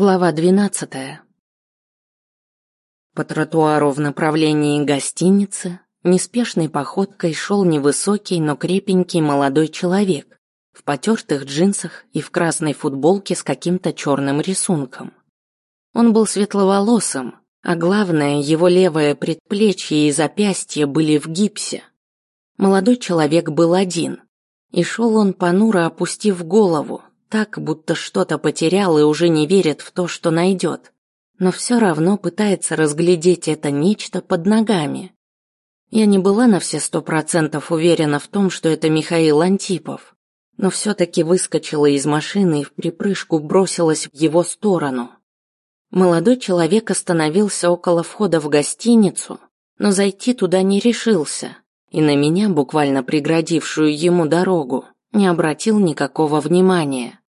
Глава двенадцатая. По тротуару в направлении гостиницы неспешной походкой шел невысокий, но крепенький молодой человек в потертых джинсах и в красной футболке с каким-то черным рисунком. Он был светловолосым, а главное, его левое предплечье и запястье были в гипсе. Молодой человек был один, и шел он понуро опустив голову, так, будто что-то потерял и уже не верит в то, что найдет, но все равно пытается разглядеть это нечто под ногами. Я не была на все сто процентов уверена в том, что это Михаил Антипов, но все-таки выскочила из машины и в припрыжку бросилась в его сторону. Молодой человек остановился около входа в гостиницу, но зайти туда не решился, и на меня, буквально преградившую ему дорогу, не обратил никакого внимания.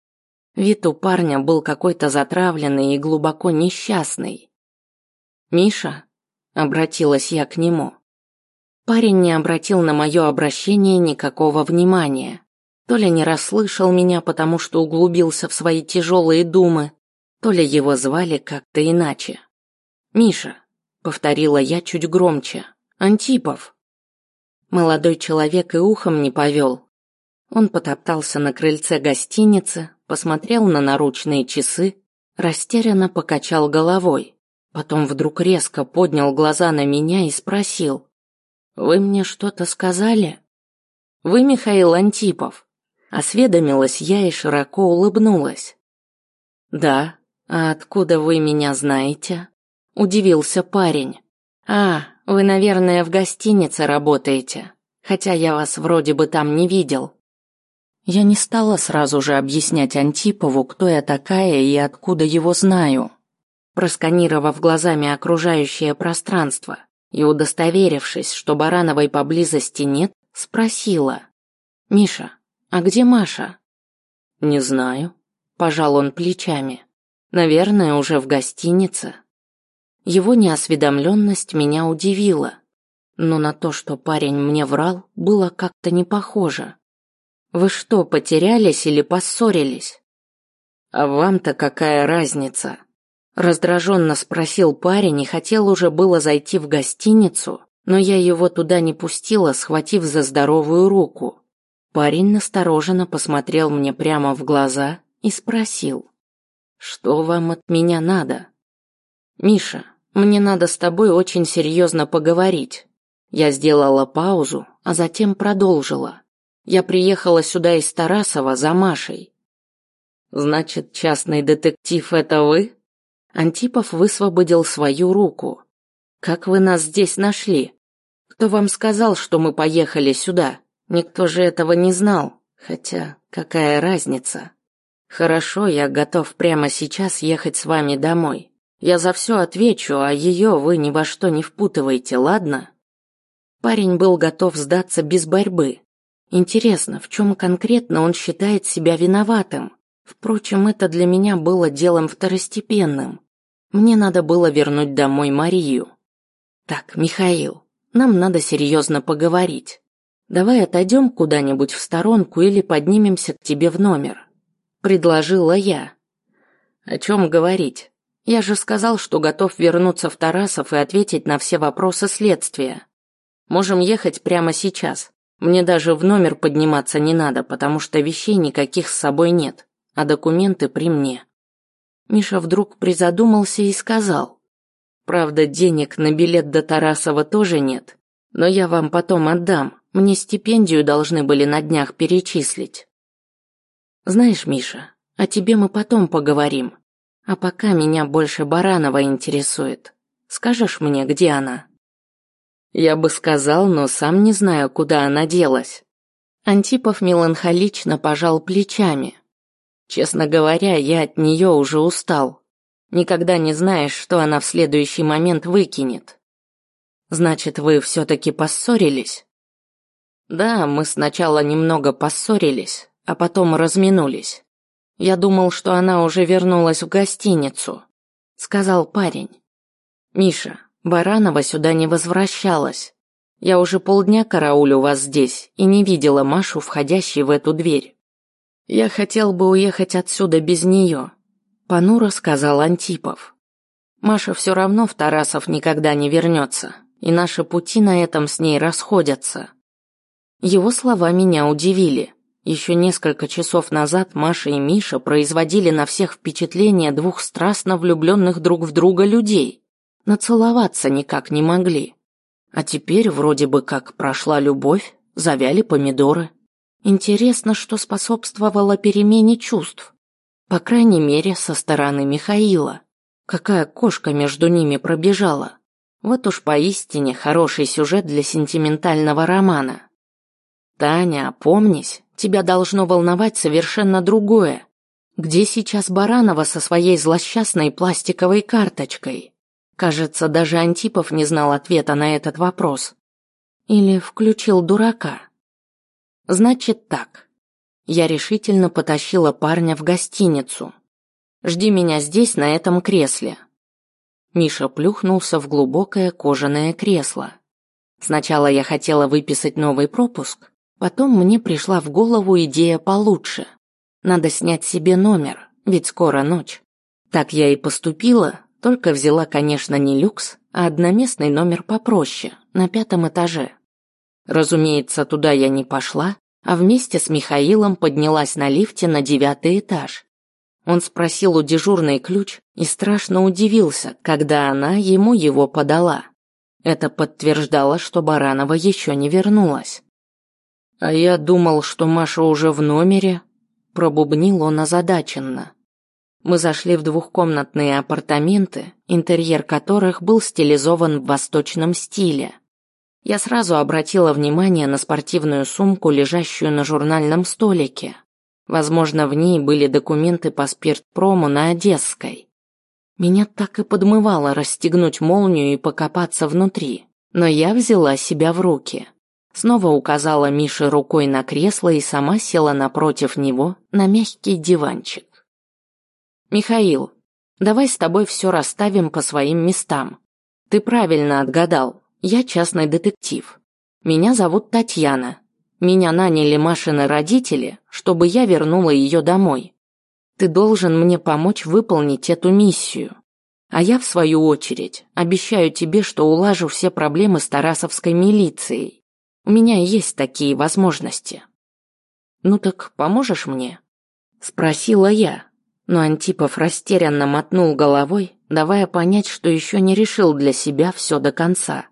Вид у парня был какой-то затравленный и глубоко несчастный. «Миша?» – обратилась я к нему. Парень не обратил на мое обращение никакого внимания. То ли не расслышал меня, потому что углубился в свои тяжелые думы, то ли его звали как-то иначе. «Миша», — повторила я чуть громче, — «Антипов». Молодой человек и ухом не повел, он потоптался на крыльце гостиницы, посмотрел на наручные часы, растерянно покачал головой. Потом вдруг резко поднял глаза на меня и спросил. «Вы мне что-то сказали?» «Вы Михаил Антипов?» Осведомилась я и широко улыбнулась. «Да, а откуда вы меня знаете?» Удивился парень. «А, вы, наверное, в гостинице работаете, хотя я вас вроде бы там не видел». Я не стала сразу же объяснять Антипову, кто я такая и откуда его знаю. Просканировав глазами окружающее пространство и удостоверившись, что Барановой поблизости нет, спросила. «Миша, а где Маша?» «Не знаю», – пожал он плечами. «Наверное, уже в гостинице». Его неосведомленность меня удивила, но на то, что парень мне врал, было как-то не похоже. Вы что, потерялись или поссорились? А вам-то какая разница? Раздраженно спросил парень и хотел уже было зайти в гостиницу, но я его туда не пустила, схватив за здоровую руку. Парень настороженно посмотрел мне прямо в глаза и спросил: "Что вам от меня надо?" "Миша, мне надо с тобой очень серьезно поговорить". Я сделала паузу, а затем продолжила. Я приехала сюда из Тарасова за Машей. Значит, частный детектив это вы? Антипов высвободил свою руку. Как вы нас здесь нашли? Кто вам сказал, что мы поехали сюда? Никто же этого не знал. Хотя, какая разница? Хорошо, я готов прямо сейчас ехать с вами домой. Я за все отвечу, а ее вы ни во что не впутывайте, ладно? Парень был готов сдаться без борьбы, Интересно, в чем конкретно он считает себя виноватым? Впрочем, это для меня было делом второстепенным. Мне надо было вернуть домой Марию. Так, Михаил, нам надо серьезно поговорить. Давай отойдем куда-нибудь в сторонку или поднимемся к тебе в номер. Предложила я. О чем говорить? Я же сказал, что готов вернуться в Тарасов и ответить на все вопросы следствия. Можем ехать прямо сейчас. Мне даже в номер подниматься не надо, потому что вещей никаких с собой нет, а документы при мне. Миша вдруг призадумался и сказал. Правда, денег на билет до Тарасова тоже нет, но я вам потом отдам. Мне стипендию должны были на днях перечислить. Знаешь, Миша, о тебе мы потом поговорим. А пока меня больше Баранова интересует. Скажешь мне, где она? Я бы сказал, но сам не знаю, куда она делась. Антипов меланхолично пожал плечами. Честно говоря, я от нее уже устал. Никогда не знаешь, что она в следующий момент выкинет. Значит, вы все-таки поссорились? Да, мы сначала немного поссорились, а потом разминулись. Я думал, что она уже вернулась в гостиницу, сказал парень. Миша, Баранова сюда не возвращалась. Я уже полдня караулю вас здесь и не видела Машу, входящей в эту дверь. Я хотел бы уехать отсюда без нее. Понуро сказал Антипов. Маша все равно в Тарасов никогда не вернется, и наши пути на этом с ней расходятся. Его слова меня удивили. Еще несколько часов назад Маша и Миша производили на всех впечатление двух страстно влюбленных друг в друга людей. Нацеловаться никак не могли. А теперь вроде бы как прошла любовь, завяли помидоры. Интересно, что способствовало перемене чувств. По крайней мере, со стороны Михаила. Какая кошка между ними пробежала. Вот уж поистине хороший сюжет для сентиментального романа. Таня, опомнись, тебя должно волновать совершенно другое. Где сейчас Баранова со своей злосчастной пластиковой карточкой? Кажется, даже Антипов не знал ответа на этот вопрос. Или включил дурака. Значит так. Я решительно потащила парня в гостиницу. Жди меня здесь, на этом кресле. Миша плюхнулся в глубокое кожаное кресло. Сначала я хотела выписать новый пропуск, потом мне пришла в голову идея получше. Надо снять себе номер, ведь скоро ночь. Так я и поступила, только взяла, конечно, не люкс, а одноместный номер попроще, на пятом этаже. Разумеется, туда я не пошла, а вместе с Михаилом поднялась на лифте на девятый этаж. Он спросил у дежурной ключ и страшно удивился, когда она ему его подала. Это подтверждало, что Баранова еще не вернулась. «А я думал, что Маша уже в номере», – пробубнил он озадаченно. Мы зашли в двухкомнатные апартаменты, интерьер которых был стилизован в восточном стиле. Я сразу обратила внимание на спортивную сумку, лежащую на журнальном столике. Возможно, в ней были документы по спиртпрому на Одесской. Меня так и подмывало расстегнуть молнию и покопаться внутри, но я взяла себя в руки. Снова указала Мише рукой на кресло и сама села напротив него на мягкий диванчик. «Михаил, давай с тобой все расставим по своим местам. Ты правильно отгадал, я частный детектив. Меня зовут Татьяна, меня наняли Машины родители, чтобы я вернула ее домой. Ты должен мне помочь выполнить эту миссию. А я, в свою очередь, обещаю тебе, что улажу все проблемы с Тарасовской милицией. У меня есть такие возможности. Ну так поможешь мне? Спросила я, но Антипов растерянно мотнул головой, давая понять, что еще не решил для себя все до конца.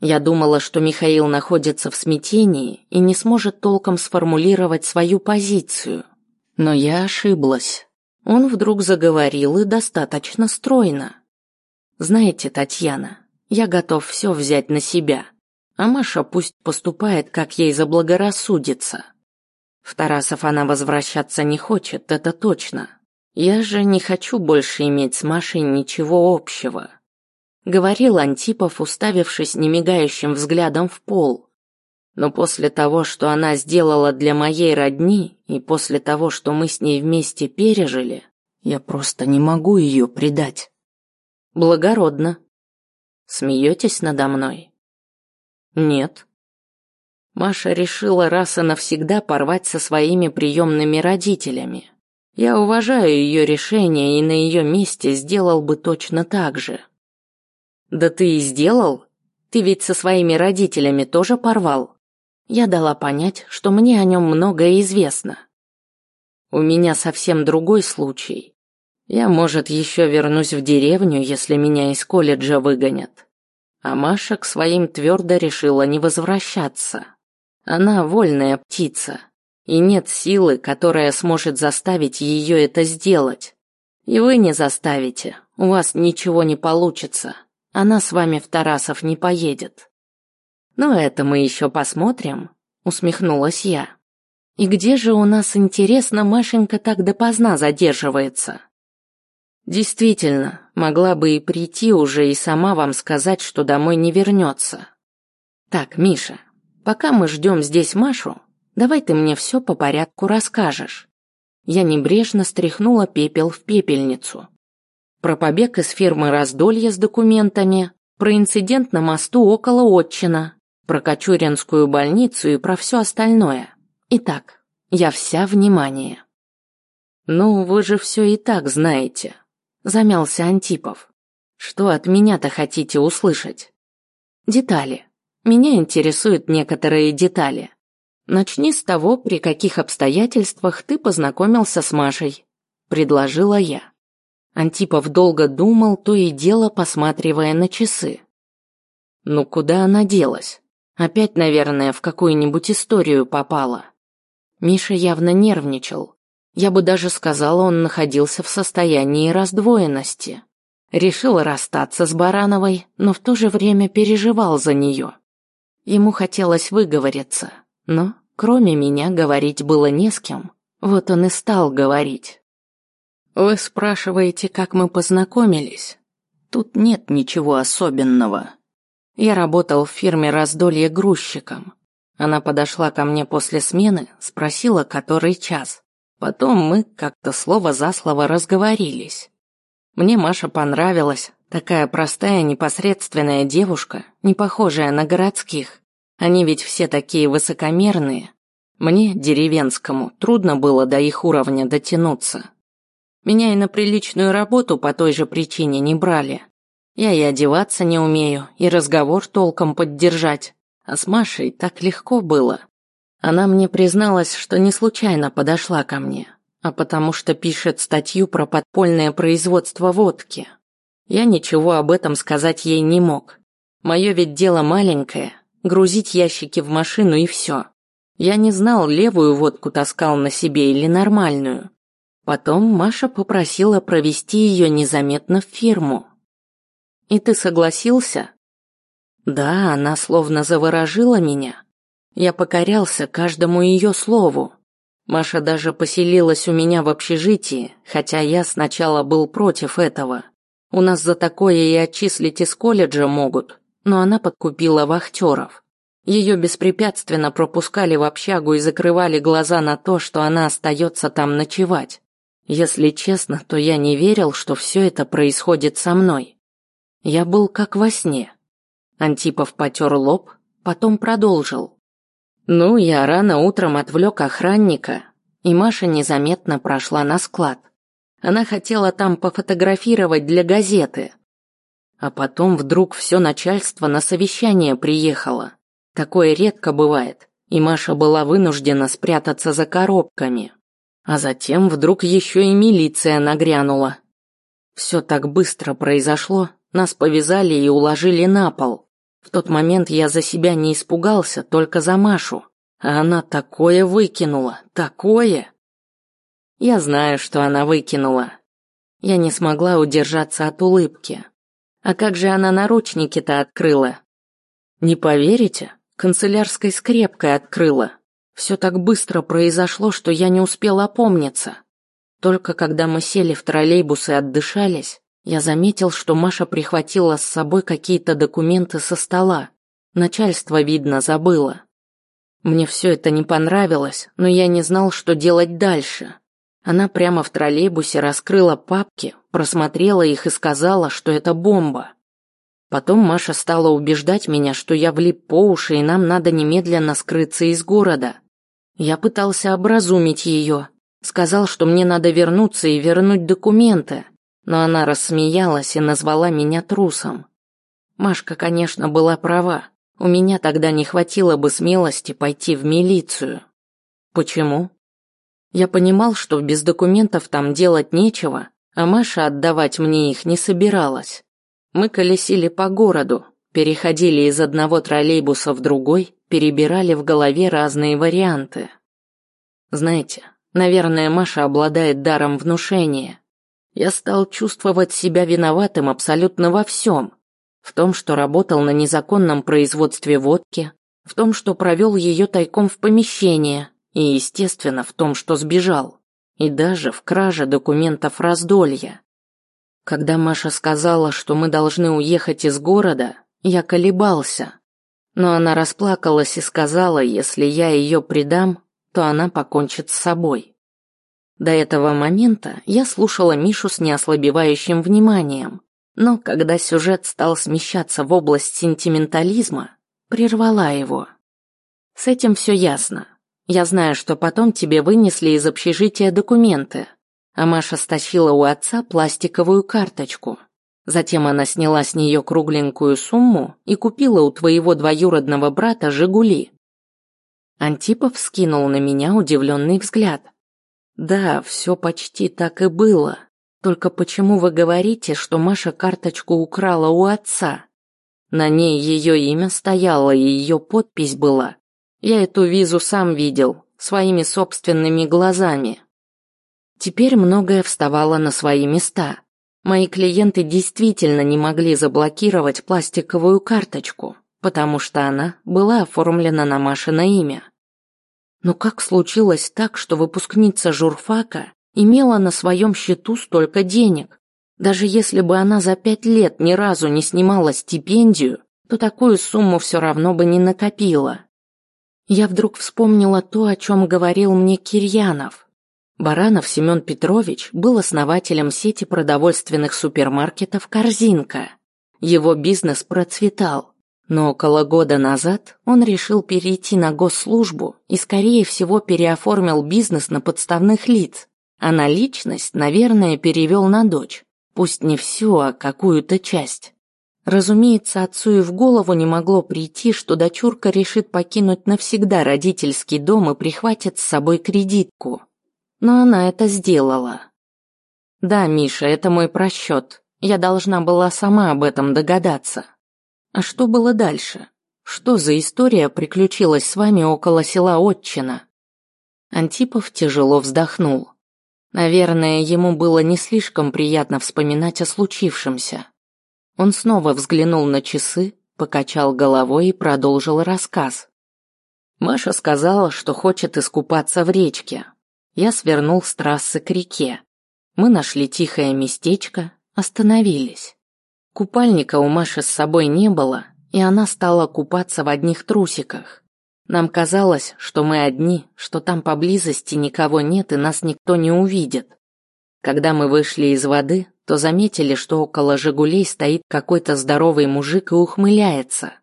Я думала, что Михаил находится в смятении и не сможет толком сформулировать свою позицию. Но я ошиблась. Он вдруг заговорил и достаточно стройно. «Знаете, Татьяна, я готов все взять на себя, а Маша пусть поступает, как ей заблагорассудится. В Тарасов она возвращаться не хочет, это точно. Я же не хочу больше иметь с Машей ничего общего говорил Антипов, уставившись немигающим взглядом в пол. Но после того, что она сделала для моей родни, и после того, что мы с ней вместе пережили, я просто не могу ее предать. Благородно. Смеетесь надо мной? Нет. Маша решила раз и навсегда порвать со своими приемными родителями. Я уважаю ее решение и на ее месте сделал бы точно так же. Да ты и сделал. Ты ведь со своими родителями тоже порвал. Я дала понять, что мне о нем многое известно. У меня совсем другой случай. Я, может, еще вернусь в деревню, если меня из колледжа выгонят. А Маша к своим твердо решила не возвращаться. Она вольная птица, и нет силы, которая сможет заставить ее это сделать. И вы не заставите, у вас ничего не получится. Она с вами в Тарасов не поедет. Но это мы еще посмотрим, усмехнулась я. И где же у нас, интересно, Машенька так допоздна задерживается? Действительно, могла бы и прийти уже и сама вам сказать, что домой не вернется. Так, Миша, пока мы ждем здесь Машу, давай ты мне все по порядку расскажешь. Я небрежно стряхнула пепел в пепельницу про побег из фирмы раздолья с документами, про инцидент на мосту около Отчина, про Кочуринскую больницу и про все остальное. Итак, я вся внимание. Ну, вы же все и так знаете, замялся Антипов. Что от меня-то хотите услышать? Детали. Меня интересуют некоторые детали. Начни с того, при каких обстоятельствах ты познакомился с Машей, предложила я. Антипов долго думал, то и дело посматривая на часы. Ну куда она делась? Опять, наверное, в какую-нибудь историю попала. Миша явно нервничал. Я бы даже сказала, он находился в состоянии раздвоенности. Решил расстаться с Барановой, но в то же время переживал за нее. Ему хотелось выговориться, но кроме меня говорить было не с кем. Вот он и стал говорить. Вы спрашиваете, как мы познакомились? Тут нет ничего особенного. Я работал в фирме раздолье грузчиком. Она подошла ко мне после смены, спросила, который час. Потом мы как-то слово за слово разговорились. Мне Маша понравилась, такая простая, непосредственная девушка, не похожая на городских. Они ведь все такие высокомерные. Мне, деревенскому, трудно было до их уровня дотянуться. Меня и на приличную работу по той же причине не брали. Я и одеваться не умею, и разговор толком поддержать. А с Машей так легко было. Она мне призналась, что не случайно подошла ко мне, а потому что пишет статью про подпольное производство водки. Я ничего об этом сказать ей не мог. Мое ведь дело маленькое, грузить ящики в машину и все. Я не знал, левую водку таскал на себе или нормальную. Потом Маша попросила провести ее незаметно в фирму. «И ты согласился?» Да, она словно заворожила меня. Я покорялся каждому ее слову. Маша даже поселилась у меня в общежитии, хотя я сначала был против этого. У нас за такое и отчислить из колледжа могут, но она подкупила вахтеров. Ее беспрепятственно пропускали в общагу и закрывали глаза на то, что она остается там ночевать. Если честно, то я не верил, что все это происходит со мной. Я был как во сне. Антипов потер лоб, потом продолжил. Ну, я рано утром отвлек охранника, и Маша незаметно прошла на склад. Она хотела там пофотографировать для газеты. А потом вдруг все начальство на совещание приехало. Такое редко бывает, и Маша была вынуждена спрятаться за коробками. А затем вдруг еще и милиция нагрянула. Все так быстро произошло, нас повязали и уложили на пол. В тот момент я за себя не испугался, только за Машу. А она такое выкинула, такое. Я знаю, что она выкинула. Я не смогла удержаться от улыбки. А как же она наручники-то открыла? Не поверите, канцелярской скрепкой открыла. Все так быстро произошло, что я не успела опомниться. Только когда мы сели в троллейбус и отдышались, я заметил, что Маша прихватила с собой какие-то документы со стола. Начальство, видно, забыло. Мне все это не понравилось, но я не знал, что делать дальше. Она прямо в троллейбусе раскрыла папки, просмотрела их и сказала, что это бомба. Потом Маша стала убеждать меня, что я влип по уши и нам надо немедленно скрыться из города. Я пытался образумить ее, сказал, что мне надо вернуться и вернуть документы но она рассмеялась и назвала меня трусом. Машка, конечно, была права. У меня тогда не хватило бы смелости пойти в милицию. Почему? Я понимал, что без документов там делать нечего, а Маша отдавать мне их не собиралась. Мы колесили по городу, переходили из одного троллейбуса в другой, перебирали в голове разные варианты. Знаете, наверное, Маша обладает даром внушения. Я стал чувствовать себя виноватым абсолютно во всем. В том, что работал на незаконном производстве водки, в том, что провел ее тайком в помещение, и, естественно, в том, что сбежал, и даже в краже документов раздолья. Когда Маша сказала, что мы должны уехать из города, я колебался. Но она расплакалась и сказала, если я ее предам, то она покончит с собой. До этого момента я слушала Мишу с неослабевающим вниманием, но когда сюжет стал смещаться в область сентиментализма, прервала его. С этим все ясно. Я знаю, что потом тебе вынесли из общежития документы. а Маша стащила у отца пластиковую карточку. Затем она сняла с нее кругленькую сумму и купила у твоего двоюродного брата «Жигули». Антипов скинул на меня удивленный взгляд. Да, все почти так и было. Только почему вы говорите, что Маша карточку украла у отца? На ней ее имя стояло и ее подпись была. Я эту визу сам видел, своими собственными глазами. Теперь многое вставало на свои места. Мои клиенты действительно не могли заблокировать пластиковую карточку, потому что она была оформлена на Машино имя. Но как случилось так, что выпускница журфака имела на своем счету столько денег? Даже если бы она за пять лет ни разу не снимала стипендию, то такую сумму все равно бы не накопила. Я вдруг вспомнила то, о чем говорил мне Кирьянов. Баранов Семен Петрович был основателем сети продовольственных супермаркетов «Корзинка». Его бизнес процветал. Но около года назад он решил перейти на госслужбу и, скорее всего, переоформил бизнес на подставных лиц, а наличность, наверное, перевел на дочь. Пусть не всю, а какую-то часть. Разумеется, отцу и в голову не могло прийти, что дочурка решит покинуть навсегда родительский дом и прихватит с собой кредитку. Но она это сделала. Да, Миша, это мой просчет. Я должна была сама об этом догадаться. А что было дальше? Что за история приключилась с вами около села Отчина? Антипов тяжело вздохнул. Наверное, ему было не слишком приятно вспоминать о случившемся. Он снова взглянул на часы, покачал головой и продолжил рассказ. Маша сказала, что хочет искупаться в речке. Я свернул с трассы к реке. Мы нашли тихое местечко, остановились. Купальника у Маши с собой не было, и она стала купаться в одних трусиках. Нам казалось, что мы одни, что там поблизости никого нет и нас никто не увидит. Когда мы вышли из воды, то заметили, что около «Жигулей» стоит какой-то здоровый мужик и ухмыляется.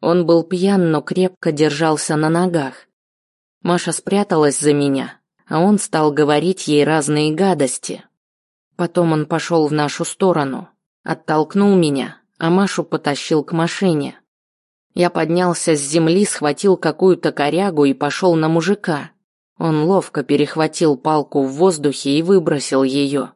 Он был пьян, но крепко держался на ногах. Маша спряталась за меня, а он стал говорить ей разные гадости. Потом он пошел в нашу сторону, Оттолкнул меня, а Машу потащил к машине. Я поднялся с земли, схватил какую-то корягу и пошел на мужика. Он ловко перехватил палку в воздухе и выбросил ее.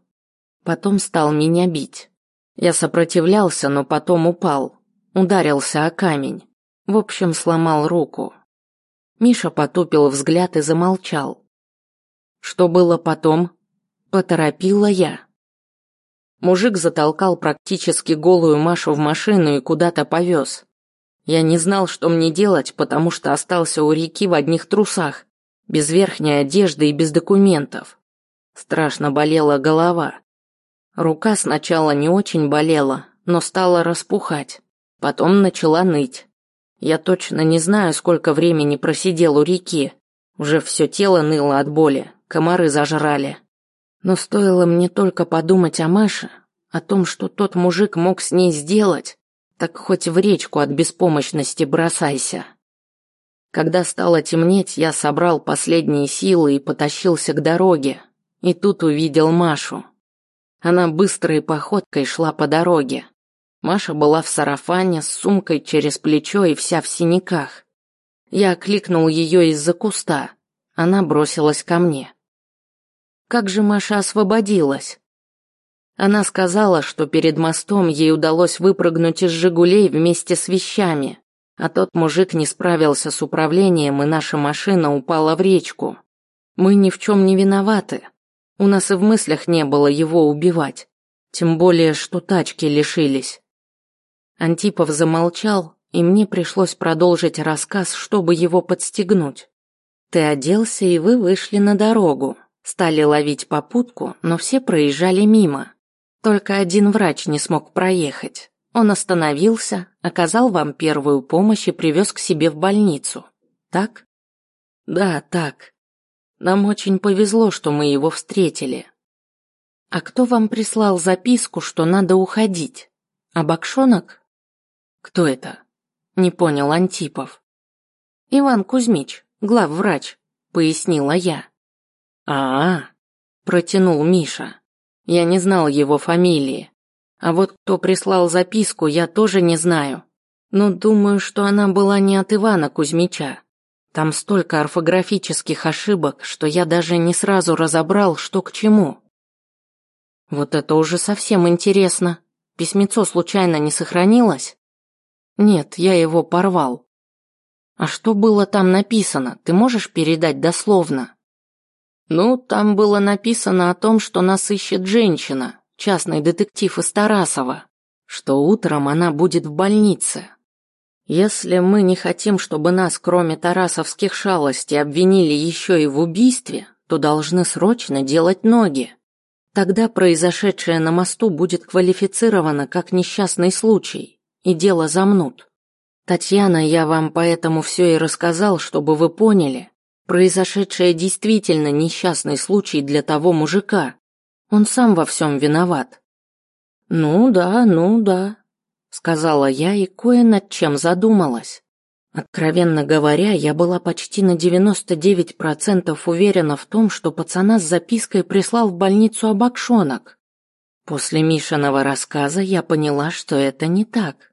Потом стал меня бить. Я сопротивлялся, но потом упал. Ударился о камень. В общем, сломал руку. Миша потупил взгляд и замолчал. Что было потом? Поторопила я. Мужик затолкал практически голую Машу в машину и куда-то повез. Я не знал, что мне делать, потому что остался у реки в одних трусах, без верхней одежды и без документов. Страшно болела голова. Рука сначала не очень болела, но стала распухать. Потом начала ныть. Я точно не знаю, сколько времени просидел у реки. Уже все тело ныло от боли, комары зажрали. Но стоило мне только подумать о Маше, о том, что тот мужик мог с ней сделать, так хоть в речку от беспомощности бросайся. Когда стало темнеть, я собрал последние силы и потащился к дороге, и тут увидел Машу. Она быстрой походкой шла по дороге. Маша была в сарафане с сумкой через плечо и вся в синяках. Я окликнул ее из-за куста. Она бросилась ко мне. Как же Маша освободилась? Она сказала, что перед мостом ей удалось выпрыгнуть из «Жигулей» вместе с вещами, а тот мужик не справился с управлением, и наша машина упала в речку. Мы ни в чем не виноваты. У нас и в мыслях не было его убивать. Тем более, что тачки лишились. Антипов замолчал, и мне пришлось продолжить рассказ, чтобы его подстегнуть. Ты оделся, и вы вышли на дорогу. Стали ловить попутку, но все проезжали мимо. Только один врач не смог проехать. Он остановился, оказал вам первую помощь и привез к себе в больницу. Так? Да, так. Нам очень повезло, что мы его встретили. А кто вам прислал записку, что надо уходить? А Бакшонок? Кто это? Не понял Антипов. Иван Кузьмич, главврач, пояснила я. А, -а, протянул Миша. Я не знал его фамилии. А вот кто прислал записку, я тоже не знаю. Но думаю, что она была не от Ивана Кузьмича. Там столько орфографических ошибок, что я даже не сразу разобрал, что к чему. Вот это уже совсем интересно. Письмецо случайно не сохранилось? Нет, я его порвал. А что было там написано, ты можешь передать дословно? Ну, там было написано о том, что нас ищет женщина, частный детектив из Тарасова, что утром она будет в больнице. Если мы не хотим, чтобы нас, кроме тарасовских шалостей, обвинили еще и в убийстве, то должны срочно делать ноги. Тогда произошедшее на мосту будет квалифицировано как несчастный случай, и дело замнут. Татьяна, я вам поэтому все и рассказал, чтобы вы поняли. Произошедшее действительно несчастный случай для того мужика. Он сам во всем виноват. Ну да, ну да, сказала я и кое над чем задумалась. Откровенно говоря, я была почти на 99% уверена в том, что пацана с запиской прислал в больницу Абакшонок. После Мишиного рассказа я поняла, что это не так.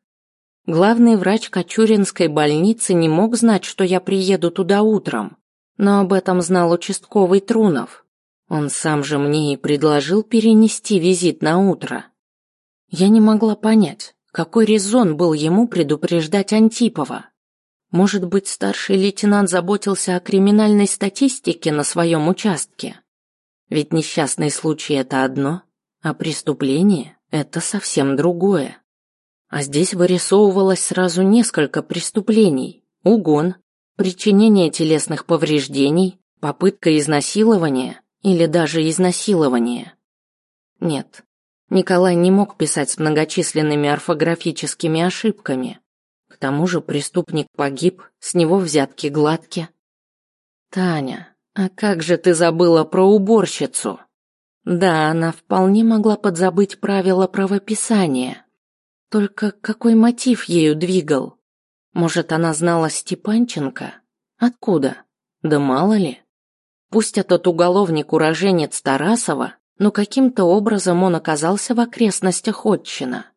Главный врач Кочуринской больницы не мог знать, что я приеду туда утром, но об этом знал участковый Трунов. Он сам же мне и предложил перенести визит на утро. Я не могла понять, какой резон был ему предупреждать Антипова. Может быть, старший лейтенант заботился о криминальной статистике на своем участке? Ведь несчастный случай – это одно, а преступление – это совсем другое. А здесь вырисовывалось сразу несколько преступлений. Угон, причинение телесных повреждений, попытка изнасилования или даже изнасилование. Нет, Николай не мог писать с многочисленными орфографическими ошибками. К тому же преступник погиб, с него взятки гладки. Таня, а как же ты забыла про уборщицу? Да, она вполне могла подзабыть правила правописания. Только какой мотив ею двигал? Может, она знала Степанченко? Откуда? Да мало ли. Пусть этот уголовник-уроженец Тарасова, но каким-то образом он оказался в окрестностях Отчина.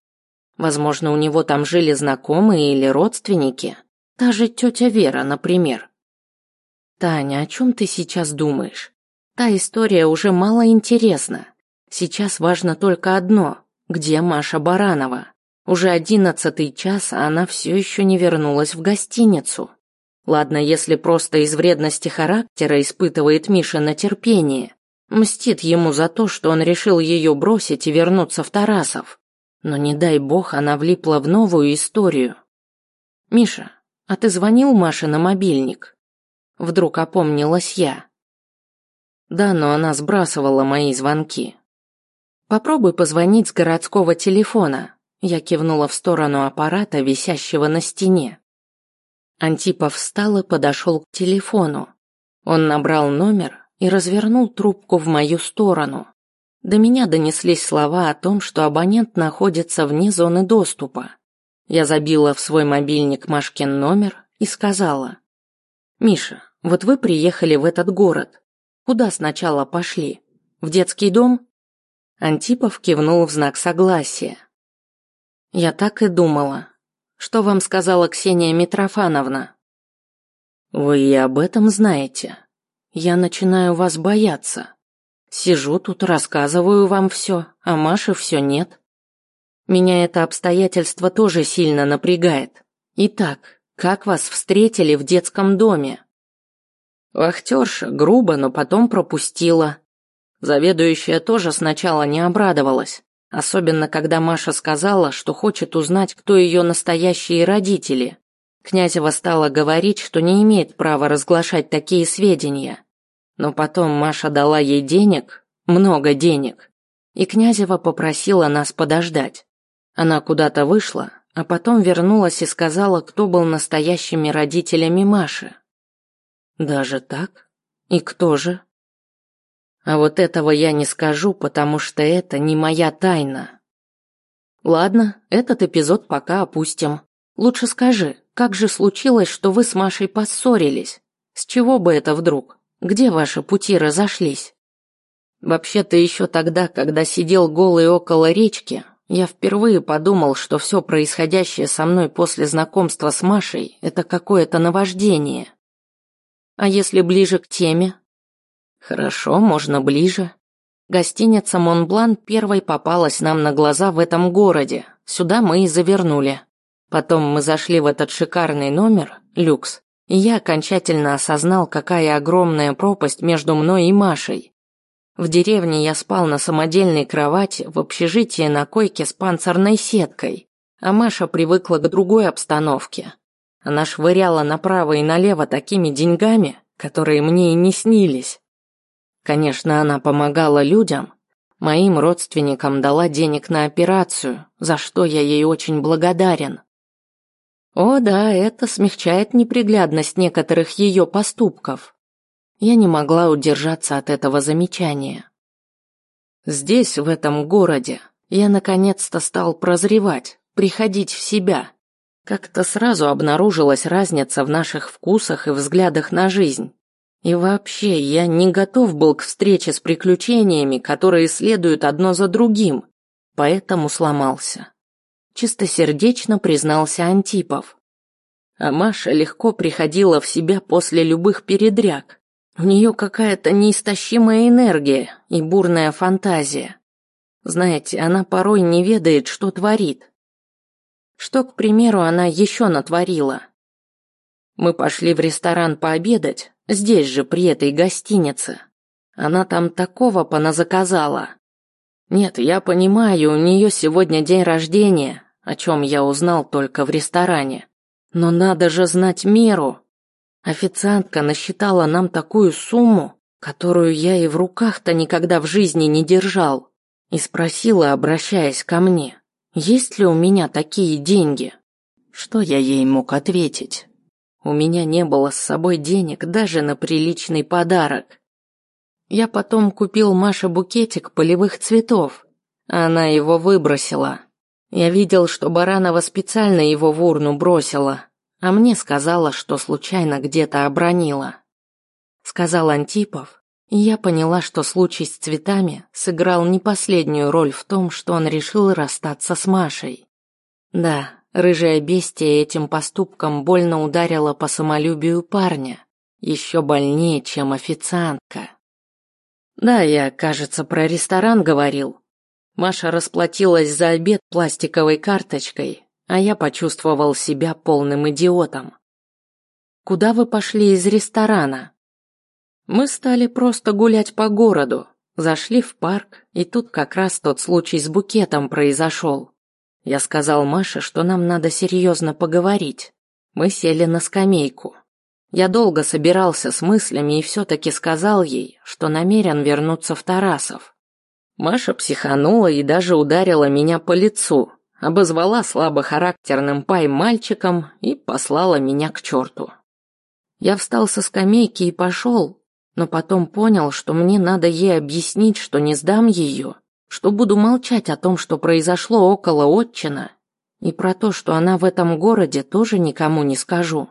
Возможно, у него там жили знакомые или родственники. Та же тетя Вера, например. Таня, о чем ты сейчас думаешь? Та история уже мало интересна. Сейчас важно только одно. Где Маша Баранова? Уже одиннадцатый час, а она все еще не вернулась в гостиницу. Ладно, если просто из вредности характера испытывает Миша на терпение. Мстит ему за то, что он решил ее бросить и вернуться в Тарасов. Но не дай бог, она влипла в новую историю. «Миша, а ты звонил Маше на мобильник?» Вдруг опомнилась я. Да, но она сбрасывала мои звонки. Попробуй позвонить с городского телефона. Я кивнула в сторону аппарата, висящего на стене. Антипов встал и подошел к телефону. Он набрал номер и развернул трубку в мою сторону. До меня донеслись слова о том, что абонент находится вне зоны доступа. Я забила в свой мобильник Машкин номер и сказала. «Миша, вот вы приехали в этот город. Куда сначала пошли? В детский дом?» Антипов кивнул в знак согласия. «Я так и думала. Что вам сказала Ксения Митрофановна?» «Вы и об этом знаете. Я начинаю вас бояться». Сижу тут, рассказываю вам все, а Маши все нет. Меня это обстоятельство тоже сильно напрягает. Итак, как вас встретили в детском доме? Вахтерша грубо, но потом пропустила. Заведующая тоже сначала не обрадовалась, особенно когда Маша сказала, что хочет узнать, кто ее настоящие родители. Князева стала говорить, что не имеет права разглашать такие сведения. Но потом Маша дала ей денег, много денег, и Князева попросила нас подождать. Она куда-то вышла, а потом вернулась и сказала, кто был настоящими родителями Маши. Даже так? И кто же? А вот этого я не скажу, потому что это не моя тайна. Ладно, этот эпизод пока опустим. Лучше скажи, как же случилось, что вы с Машей поссорились? С чего бы это вдруг? Где ваши пути разошлись? Вообще-то еще тогда, когда сидел голый около речки, я впервые подумал, что все происходящее со мной после знакомства с Машей – это какое-то наваждение. А если ближе к теме? Хорошо, можно ближе. Гостиница «Монблан» первой попалась нам на глаза в этом городе. Сюда мы и завернули. Потом мы зашли в этот шикарный номер, люкс, я окончательно осознал, какая огромная пропасть между мной и Машей. В деревне я спал на самодельной кровати, в общежитии на койке с панцирной сеткой, а Маша привыкла к другой обстановке. Она швыряла направо и налево такими деньгами, которые мне и не снились. Конечно, она помогала людям, моим родственникам дала денег на операцию, за что я ей очень благодарен. О да, это смягчает неприглядность некоторых ее поступков. Я не могла удержаться от этого замечания. Здесь, в этом городе, я наконец-то стал прозревать, приходить в себя. Как-то сразу обнаружилась разница в наших вкусах и взглядах на жизнь. И вообще, я не готов был к встрече с приключениями, которые следуют одно за другим, поэтому сломался. Чистосердечно признался Антипов. А Маша легко приходила в себя после любых передряг. У нее какая-то неистощимая энергия и бурная фантазия. Знаете, она порой не ведает, что творит. Что, к примеру, она еще натворила? Мы пошли в ресторан пообедать, здесь же, при этой гостинице. Она там такого поназаказала. Нет, я понимаю, у нее сегодня день рождения, о чем я узнал только в ресторане. Но надо же знать меру. Официантка насчитала нам такую сумму, которую я и в руках-то никогда в жизни не держал, и спросила, обращаясь ко мне, есть ли у меня такие деньги. Что я ей мог ответить? У меня не было с собой денег даже на приличный подарок. Я потом купил Маше букетик полевых цветов. Она его выбросила. Я видел, что Баранова специально его в урну бросила, а мне сказала, что случайно где-то обронила. Сказал Антипов, и я поняла, что случай с цветами сыграл не последнюю роль в том, что он решил расстаться с Машей. Да, рыжая бестия этим поступком больно ударила по самолюбию парня, еще больнее, чем официантка. Да, я, кажется, про ресторан говорил. Маша расплатилась за обед пластиковой карточкой, а я почувствовал себя полным идиотом. Куда вы пошли из ресторана? Мы стали просто гулять по городу, зашли в парк, и тут как раз тот случай с букетом произошел. Я сказал Маше, что нам надо серьезно поговорить. Мы сели на скамейку. Я долго собирался с мыслями и все-таки сказал ей, что намерен вернуться в Тарасов. Маша психанула и даже ударила меня по лицу, обозвала слабохарактерным пай-мальчиком и послала меня к черту. Я встал со скамейки и пошел, но потом понял, что мне надо ей объяснить, что не сдам ее, что буду молчать о том, что произошло около отчина, и про то, что она в этом городе тоже никому не скажу.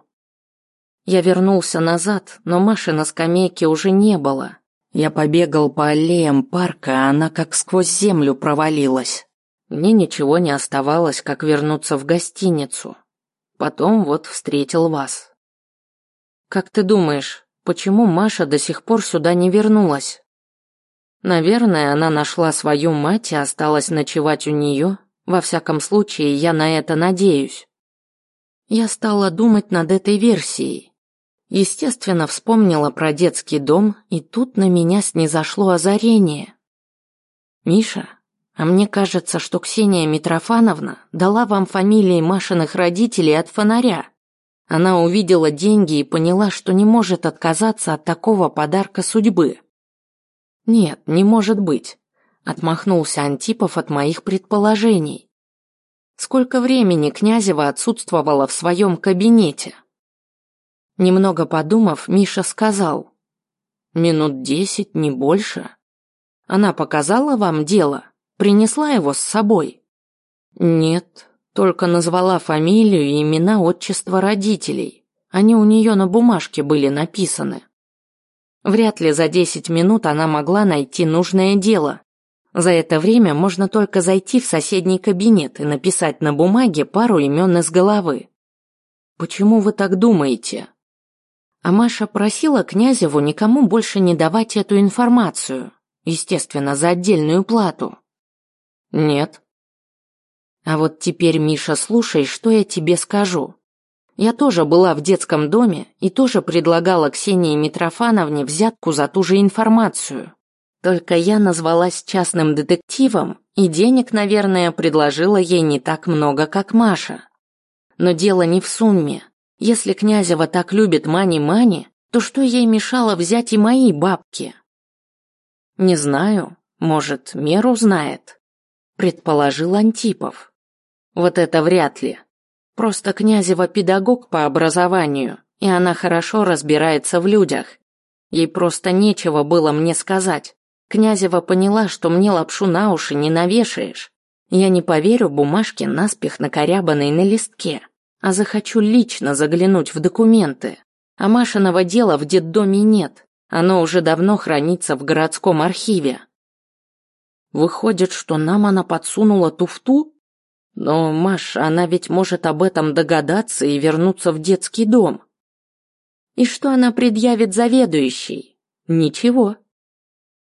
Я вернулся назад, но Маши на скамейке уже не было. Я побегал по аллеям парка, а она как сквозь землю провалилась. Мне ничего не оставалось, как вернуться в гостиницу. Потом вот встретил вас. Как ты думаешь, почему Маша до сих пор сюда не вернулась? Наверное, она нашла свою мать и осталась ночевать у нее. Во всяком случае, я на это надеюсь. Я стала думать над этой версией. Естественно, вспомнила про детский дом, и тут на меня снизошло озарение. Миша, а мне кажется, что Ксения Митрофановна дала вам фамилии Машиных родителей от фонаря. Она увидела деньги и поняла, что не может отказаться от такого подарка судьбы. Нет, не может быть, отмахнулся Антипов от моих предположений. Сколько времени Князева отсутствовала в своем кабинете? Немного подумав, Миша сказал: "Минут десять, не больше. Она показала вам дело?" Принесла его с собой? Нет, только назвала фамилию и имена отчества родителей. Они у нее на бумажке были написаны. Вряд ли за 10 минут она могла найти нужное дело. За это время можно только зайти в соседний кабинет и написать на бумаге пару имен из головы. Почему вы так думаете? А Маша просила Князеву никому больше не давать эту информацию, естественно, за отдельную плату. Нет. А вот теперь, Миша, слушай, что я тебе скажу. Я тоже была в детском доме и тоже предлагала Ксении Митрофановне взятку за ту же информацию. Только я назвалась частным детективом, и денег, наверное, предложила ей не так много, как Маша. Но дело не в сумме. Если Князева так любит Мани-Мани, то что ей мешало взять и мои бабки? Не знаю, может, меру знает, предположил Антипов. Вот это вряд ли. Просто Князева педагог по образованию, и она хорошо разбирается в людях. Ей просто нечего было мне сказать. Князева поняла, что мне лапшу на уши не навешаешь. Я не поверю бумажке наспех накорябанной на листке, а захочу лично заглянуть в документы. А Машиного дела в детдоме нет. Оно уже давно хранится в городском архиве. Выходит, что нам она подсунула туфту? Но, Маш, она ведь может об этом догадаться и вернуться в детский дом. И что она предъявит заведующей? Ничего.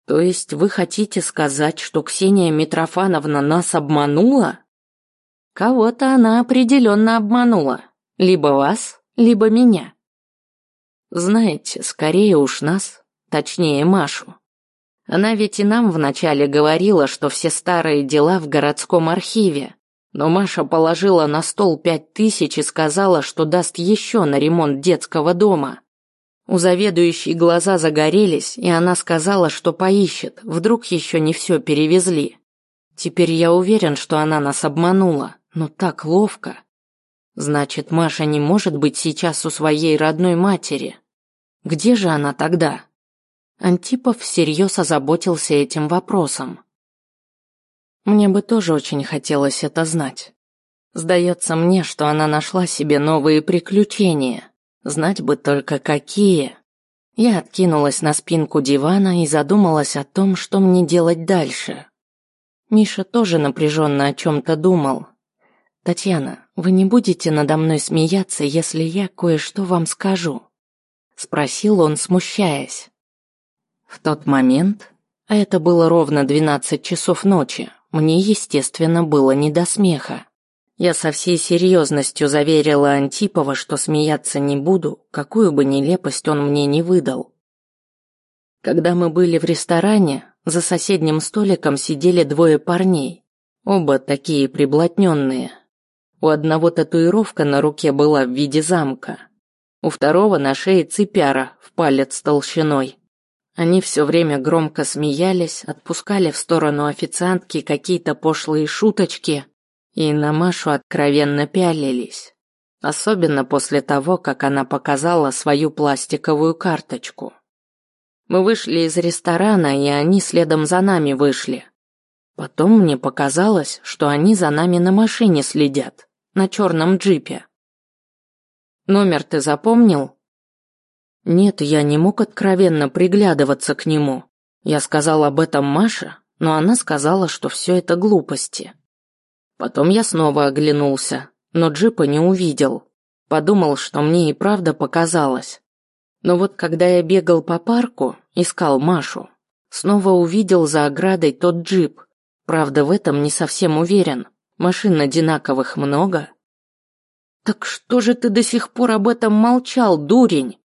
То есть вы хотите сказать, что Ксения Митрофановна нас обманула? Кого-то она определенно обманула. Либо вас, либо меня. Знаете, скорее уж нас, точнее Машу. Она ведь и нам вначале говорила, что все старые дела в городском архиве. Но Маша положила на стол пять тысяч и сказала, что даст еще на ремонт детского дома. У заведующей глаза загорелись, и она сказала, что поищет, вдруг еще не все перевезли. Теперь я уверен, что она нас обманула, но так ловко. Значит, Маша не может быть сейчас у своей родной матери. Где же она тогда? Антипов всерьез озаботился этим вопросом. Мне бы тоже очень хотелось это знать. Сдается мне, что она нашла себе новые приключения. Знать бы только какие. Я откинулась на спинку дивана и задумалась о том, что мне делать дальше. Миша тоже напряженно о чем-то думал. «Татьяна, вы не будете надо мной смеяться, если я кое-что вам скажу?» Спросил он, смущаясь. В тот момент, а это было ровно двенадцать часов ночи, мне, естественно, было не до смеха. Я со всей серьезностью заверила Антипова, что смеяться не буду, какую бы нелепость он мне не выдал. Когда мы были в ресторане, за соседним столиком сидели двое парней, оба такие приблотненные. У одного татуировка на руке была в виде замка, у второго на шее цепяра в палец толщиной. Они все время громко смеялись, отпускали в сторону официантки какие-то пошлые шуточки, и на Машу откровенно пялились. Особенно после того, как она показала свою пластиковую карточку. Мы вышли из ресторана, и они следом за нами вышли. Потом мне показалось, что они за нами на машине следят, на черном джипе. Номер ты запомнил? Нет, я не мог откровенно приглядываться к нему. Я сказал об этом Маше, но она сказала, что все это глупости. Потом я снова оглянулся, но джипа не увидел. Подумал, что мне и правда показалось. Но вот когда я бегал по парку, искал Машу, снова увидел за оградой тот джип. Правда, в этом не совсем уверен. Машин одинаковых много. Так что же ты до сих пор об этом молчал, дурень?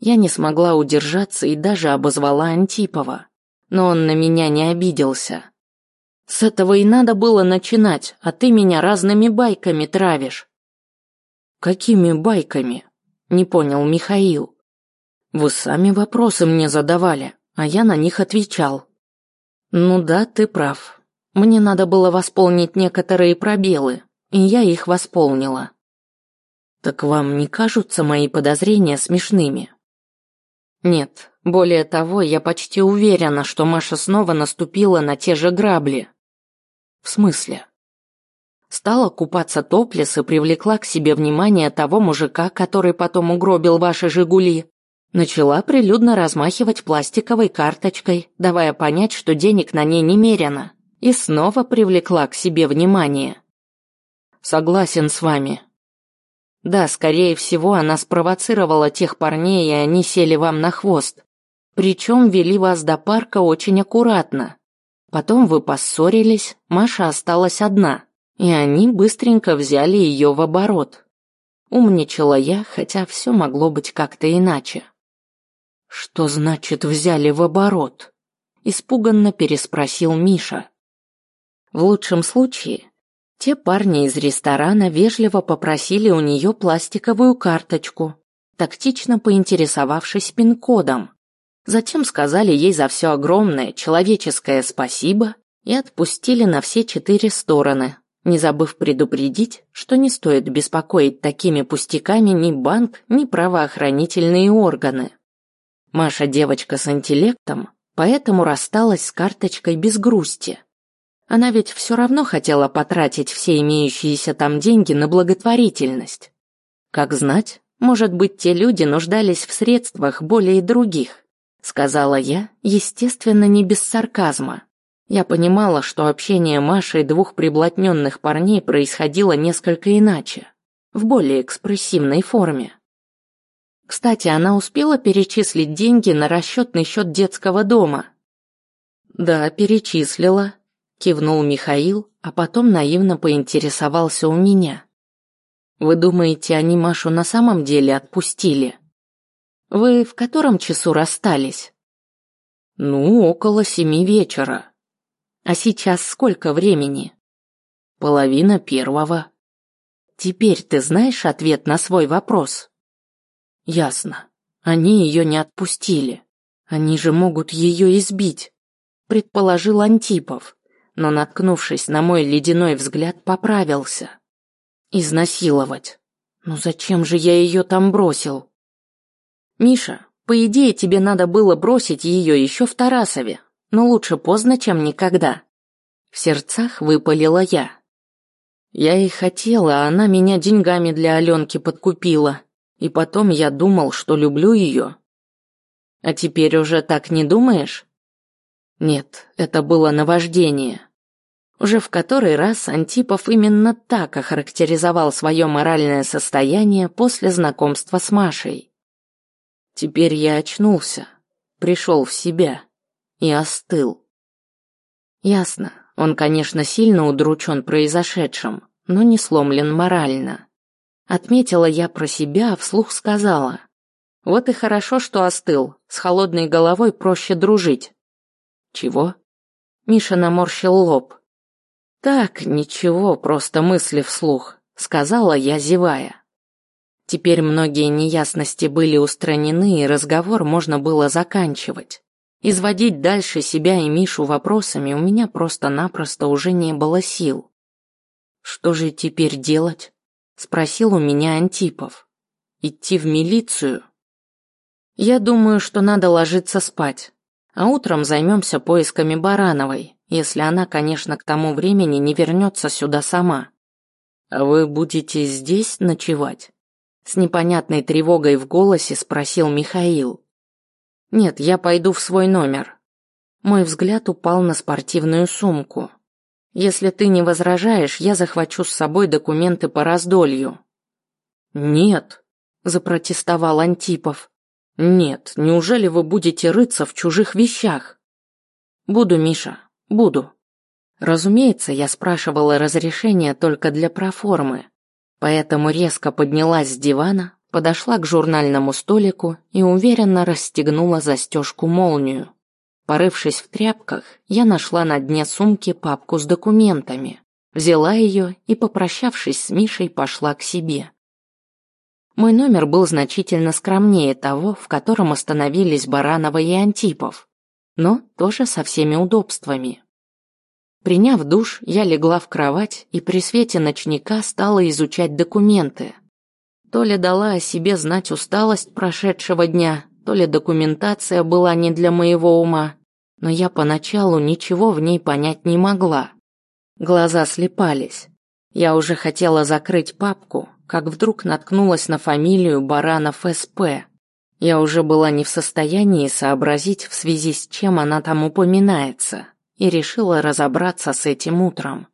Я не смогла удержаться и даже обозвала Антипова. Но он на меня не обиделся. С этого и надо было начинать, а ты меня разными байками травишь. Какими байками? Не понял Михаил. Вы сами вопросы мне задавали, а я на них отвечал. Ну да, ты прав. Мне надо было восполнить некоторые пробелы, и я их восполнила. Так вам не кажутся мои подозрения смешными? Нет, более того, я почти уверена, что Маша снова наступила на те же грабли. В смысле? Стала купаться топлес и привлекла к себе внимание того мужика, который потом угробил ваши «Жигули». Начала прилюдно размахивать пластиковой карточкой, давая понять, что денег на ней немерено, и снова привлекла к себе внимание. Согласен с вами. Да, скорее всего, она спровоцировала тех парней, и они сели вам на хвост. Причем вели вас до парка очень аккуратно. Потом вы поссорились, Маша осталась одна, и они быстренько взяли ее в оборот. Умничала я, хотя все могло быть как-то иначе. Что значит взяли в оборот? Испуганно переспросил Миша. В лучшем случае, те парни из ресторана вежливо попросили у нее пластиковую карточку, тактично поинтересовавшись пин-кодом. Затем сказали ей за все огромное человеческое спасибо и отпустили на все четыре стороны, не забыв предупредить, что не стоит беспокоить такими пустяками ни банк, ни правоохранительные органы. Маша девочка с интеллектом, поэтому рассталась с карточкой без грусти. Она ведь все равно хотела потратить все имеющиеся там деньги на благотворительность. Как знать, может быть, те люди нуждались в средствах более других, сказала я, естественно, не без сарказма. Я понимала, что общение Маши и двух приблотненных парней происходило несколько иначе, в более экспрессивной форме. Кстати, она успела перечислить деньги на расчетный счет детского дома. Да, перечислила, кивнул Михаил, а потом наивно поинтересовался у меня. Вы думаете, они Машу на самом деле отпустили? Вы в котором часу расстались? Ну, около семи вечера. А сейчас сколько времени? Половина первого. Теперь ты знаешь ответ на свой вопрос? Ясно. Они ее не отпустили. Они же могут ее избить, предположил Антипов но, наткнувшись на мой ледяной взгляд, поправился. Изнасиловать. Ну зачем же я ее там бросил? Миша, по идее, тебе надо было бросить ее еще в Тарасове, но лучше поздно, чем никогда. В сердцах выпалила я. Я и хотела, а она меня деньгами для Аленки подкупила. И потом я думал, что люблю ее. А теперь уже так не думаешь? Нет, это было наваждение. Уже в который раз Антипов именно так охарактеризовал свое моральное состояние после знакомства с Машей. Теперь я очнулся, пришел в себя и остыл. Ясно, он, конечно, сильно удручен произошедшим, но не сломлен морально. Отметила я про себя, а вслух сказала. Вот и хорошо, что остыл, с холодной головой проще дружить. Чего? Миша наморщил лоб. «Так, ничего, просто мысли вслух», — сказала я, зевая. Теперь многие неясности были устранены, и разговор можно было заканчивать. Изводить дальше себя и Мишу вопросами у меня просто-напросто уже не было сил. «Что же теперь делать?» — спросил у меня Антипов. «Идти в милицию?» «Я думаю, что надо ложиться спать, а утром займемся поисками Барановой, если она, конечно, к тому времени не вернется сюда сама. А вы будете здесь ночевать? С непонятной тревогой в голосе спросил Михаил. Нет, я пойду в свой номер. Мой взгляд упал на спортивную сумку. Если ты не возражаешь, я захвачу с собой документы по раздолью. Нет, запротестовал Антипов. Нет, неужели вы будете рыться в чужих вещах? Буду, Миша, Буду. Разумеется, я спрашивала разрешения только для проформы, поэтому резко поднялась с дивана, подошла к журнальному столику и уверенно расстегнула застежку-молнию. Порывшись в тряпках, я нашла на дне сумки папку с документами, взяла ее и, попрощавшись с Мишей, пошла к себе. Мой номер был значительно скромнее того, в котором остановились Баранова и Антипов но тоже со всеми удобствами. Приняв душ, я легла в кровать и при свете ночника стала изучать документы. То ли дала о себе знать усталость прошедшего дня, то ли документация была не для моего ума, но я поначалу ничего в ней понять не могла. Глаза слепались. Я уже хотела закрыть папку, как вдруг наткнулась на фамилию Баранов СП Я уже была не в состоянии сообразить, в связи с чем она там упоминается, и решила разобраться с этим утром.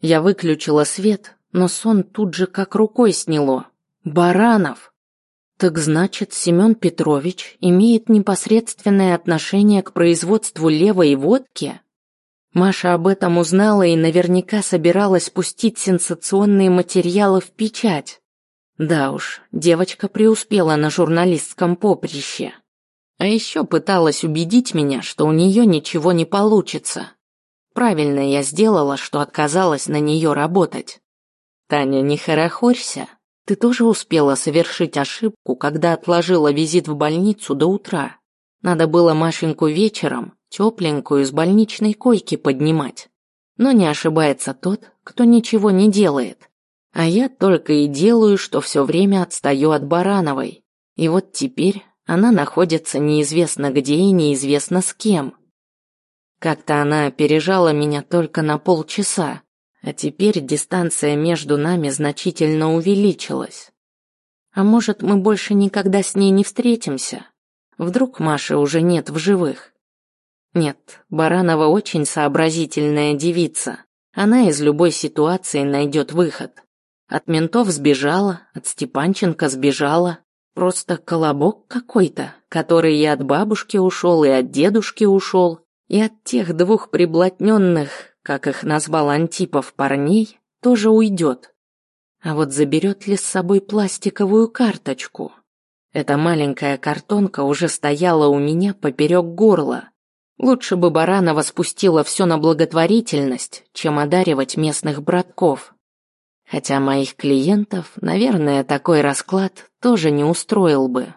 Я выключила свет, но сон тут же как рукой сняло. Баранов! Так значит, Семен Петрович имеет непосредственное отношение к производству левой водки? Маша об этом узнала и наверняка собиралась пустить сенсационные материалы в печать. Да уж, девочка преуспела на журналистском поприще. А еще пыталась убедить меня, что у нее ничего не получится. Правильно я сделала, что отказалась на нее работать. Таня, не хорохорься. Ты тоже успела совершить ошибку, когда отложила визит в больницу до утра. Надо было Машеньку вечером, тепленькую, с больничной койки поднимать. Но не ошибается тот, кто ничего не делает. А я только и делаю, что все время отстаю от Барановой. И вот теперь она находится неизвестно где и неизвестно с кем. Как-то она опережала меня только на полчаса, а теперь дистанция между нами значительно увеличилась. А может, мы больше никогда с ней не встретимся? Вдруг Маши уже нет в живых? Нет, Баранова очень сообразительная девица. Она из любой ситуации найдет выход. От ментов сбежала, от Степанченко сбежала. Просто колобок какой-то, который и от бабушки ушел, и от дедушки ушел, и от тех двух приблотненных, как их назвал Антипов парней, тоже уйдет. А вот заберет ли с собой пластиковую карточку? Эта маленькая картонка уже стояла у меня поперек горла. Лучше бы Баранова спустила все на благотворительность, чем одаривать местных братков. Хотя моих клиентов, наверное, такой расклад тоже не устроил бы.